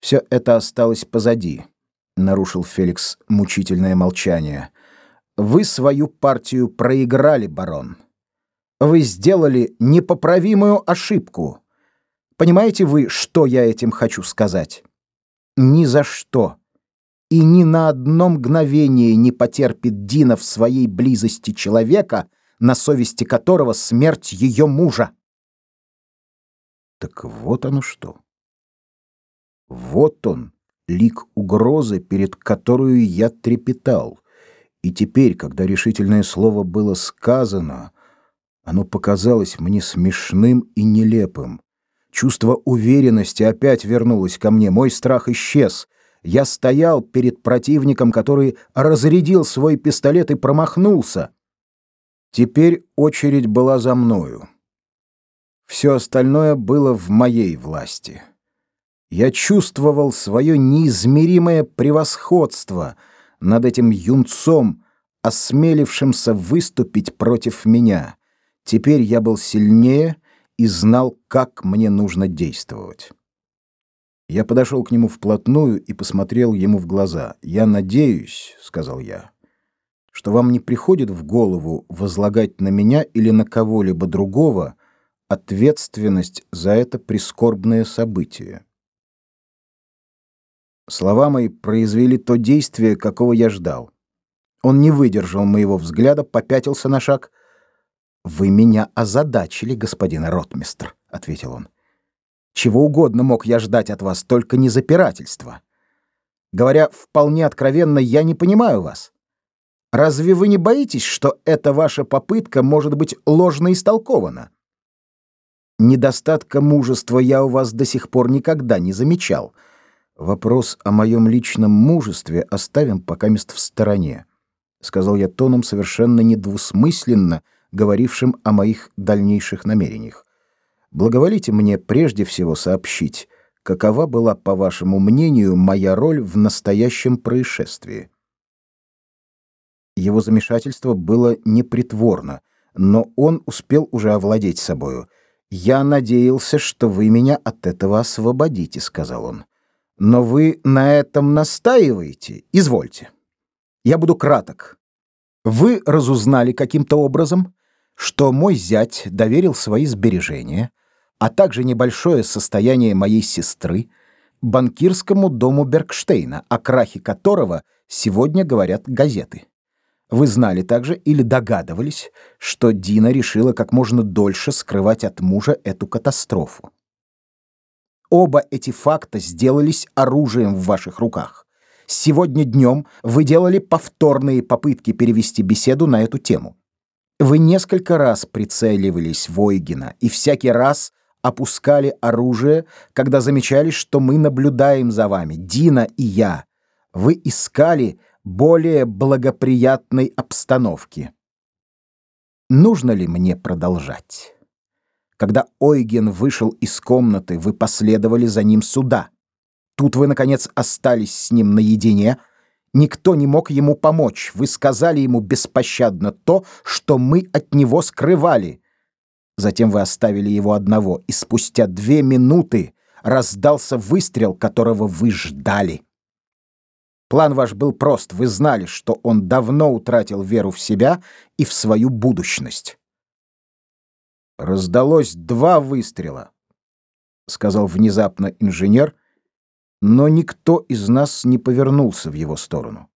Все это осталось позади, нарушил Феликс мучительное молчание. Вы свою партию проиграли, барон. Вы сделали непоправимую ошибку. Понимаете вы, что я этим хочу сказать? Ни за что и ни на одно мгновение не потерпит Дина в своей близости человека, на совести которого смерть ее мужа. Так вот оно что. Вот он, лик угрозы, перед которой я трепетал. И теперь, когда решительное слово было сказано, оно показалось мне смешным и нелепым. Чувство уверенности опять вернулось ко мне, мой страх исчез. Я стоял перед противником, который разрядил свой пистолет и промахнулся. Теперь очередь была за мною. Все остальное было в моей власти. Я чувствовал свое неизмеримое превосходство над этим юнцом, осмелившимся выступить против меня. Теперь я был сильнее и знал, как мне нужно действовать. Я подошел к нему вплотную и посмотрел ему в глаза. «Я надеюсь», — сказал я, — «что вам не приходит в голову возлагать на меня или на кого-либо другого ответственность за это прискорбное событие». Слова мои произвели то действие, какого я ждал. Он не выдержал моего взгляда, попятился на шаг. «Вы меня озадачили, господин ротмистр», — ответил он. «Чего угодно мог я ждать от вас, только не запирательства. Говоря вполне откровенно, я не понимаю вас. Разве вы не боитесь, что эта ваша попытка может быть ложно истолкована? Недостатка мужества я у вас до сих пор никогда не замечал». Вопрос о моем личном мужестве оставим пока мест в стороне, сказал я тоном совершенно недвусмысленно, говорившим о моих дальнейших намерениях. Благоволите мне прежде всего сообщить, какова была, по вашему мнению, моя роль в настоящем происшествии. Его замешательство было непритворно, но он успел уже овладеть собою. Я надеялся, что вы меня от этого освободите, сказал он. Но вы на этом настаиваете? Извольте. Я буду краток. Вы разузнали каким-то образом, что мой зять доверил свои сбережения, а также небольшое состояние моей сестры банкирскому дому Бергштейна, о крахе которого сегодня говорят газеты. Вы знали также или догадывались, что Дина решила как можно дольше скрывать от мужа эту катастрофу. Оба эти факта сделались оружием в ваших руках. Сегодня днем вы делали повторные попытки перевести беседу на эту тему. Вы несколько раз прицеливались в Ойгена и всякий раз опускали оружие, когда замечали, что мы наблюдаем за вами, Дина и я. Вы искали более благоприятной обстановки. Нужно ли мне продолжать? Когда Ойген вышел из комнаты, вы последовали за ним сюда. Тут вы, наконец, остались с ним наедине. Никто не мог ему помочь. Вы сказали ему беспощадно то, что мы от него скрывали. Затем вы оставили его одного, и спустя две минуты раздался выстрел, которого вы ждали. План ваш был прост. Вы знали, что он давно утратил веру в себя и в свою будущность. Раздалось два выстрела, сказал внезапно инженер, но никто из нас не повернулся в его сторону.